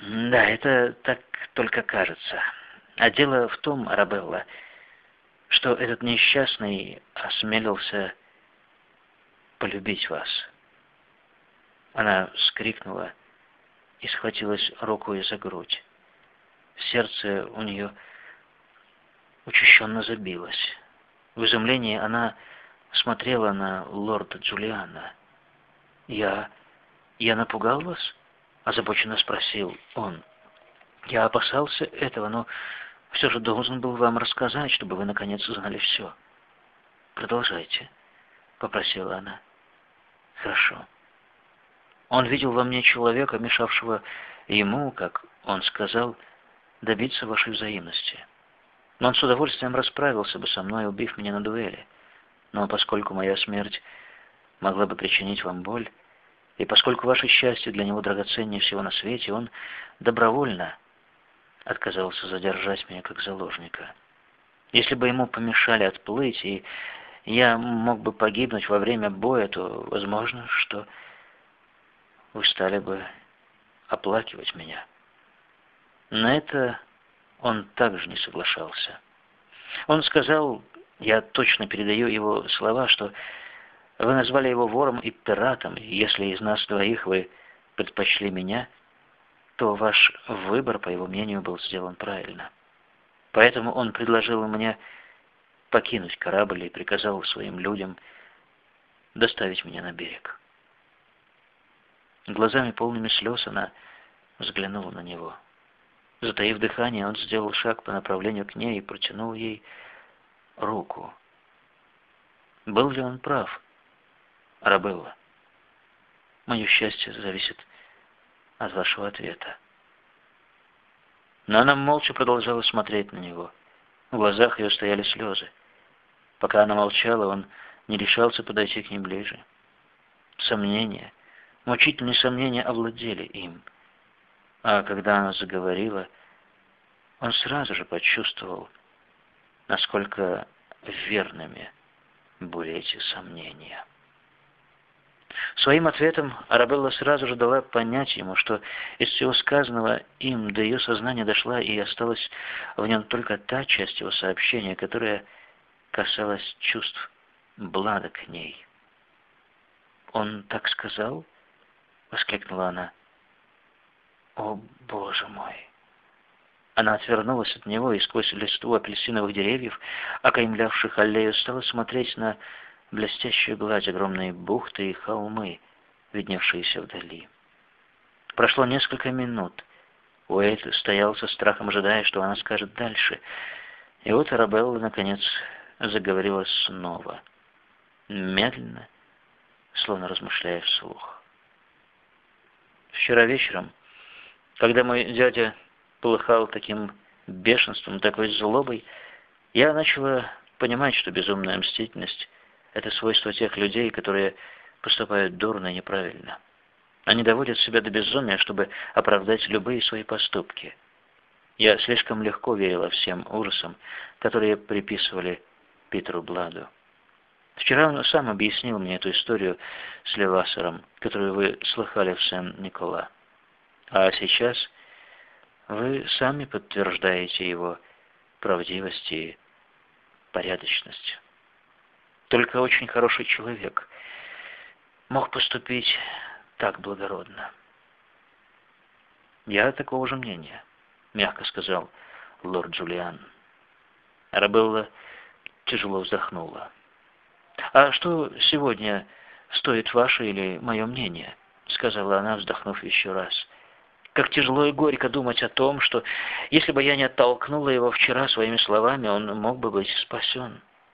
Да, это так только кажется. А дело в том, Арабелла, что этот несчастный осмелился полюбить вас. Она вскрикнула и схватилась рукой за грудь. Сердце у нее учащенно забилось. В изумлении она смотрела на лорда Джулиана. «Я... я напугал вас?» — озабоченно спросил он. «Я опасался этого, но все же должен был вам рассказать, чтобы вы наконец узнали все». «Продолжайте», — попросила она. «Хорошо». Он видел во мне человека, мешавшего ему, как он сказал, добиться вашей взаимности. Но он с удовольствием расправился бы со мной, убив меня на дуэли. Но поскольку моя смерть могла бы причинить вам боль, и поскольку ваше счастье для него драгоценнее всего на свете, он добровольно отказался задержать меня как заложника. Если бы ему помешали отплыть, и я мог бы погибнуть во время боя, то возможно, что вы стали бы оплакивать меня. На это он также не соглашался. Он сказал, я точно передаю его слова, что вы назвали его вором и пиратом, если из нас двоих вы предпочли меня, то ваш выбор, по его мнению, был сделан правильно. Поэтому он предложил мне покинуть корабль и приказал своим людям доставить меня на берег. Глазами полными слез она взглянула на него. Затаив дыхание, он сделал шаг по направлению к ней и протянул ей руку. Был ли он прав? Арабелла, мое счастье зависит от вашего ответа. Но она молча продолжала смотреть на него. В глазах ее стояли слезы. Пока она молчала, он не решался подойти к ней ближе. Сомнения, мучительные сомнения овладели им. А когда она заговорила, он сразу же почувствовал, насколько верными были эти сомнения. Своим ответом Арабелла сразу же дала понять ему, что из всего сказанного им до ее сознания дошла и осталась в нем только та часть его сообщения, которая касалась чувств Блада к ней. «Он так сказал?» — воскликнула она. «О, Боже мой!» Она отвернулась от него и сквозь листву апельсиновых деревьев, окаймлявших аллею, стала смотреть на блестящую гладь огромные бухты и холмы, видневшиеся вдали. Прошло несколько минут. Уэйт стоял со страхом, ожидая, что она скажет дальше. И вот Арабелла, наконец, заговорила снова. Медленно, словно размышляя вслух. Вчера вечером, когда мой дядя полыхал таким бешенством, такой злобой, я начала понимать, что безумная мстительность — это свойство тех людей, которые поступают дурно и неправильно. Они доводят себя до безумия, чтобы оправдать любые свои поступки. Я слишком легко верила всем ужасам, которые приписывали Питеру Бладу. Вчера он сам объяснил мне эту историю с Левасером, которую вы слыхали в Сен-Никола. А сейчас вы сами подтверждаете его правдивость и порядочность. Только очень хороший человек мог поступить так благородно. «Я такого же мнения», — мягко сказал лорд Джулиан. Арабелла тяжело вздохнула. «А что сегодня стоит ваше или мое мнение?» — сказала она, вздохнув еще раз. — как тяжело и горько думать о том, что если бы я не оттолкнула его вчера своими словами, он мог бы быть спасен.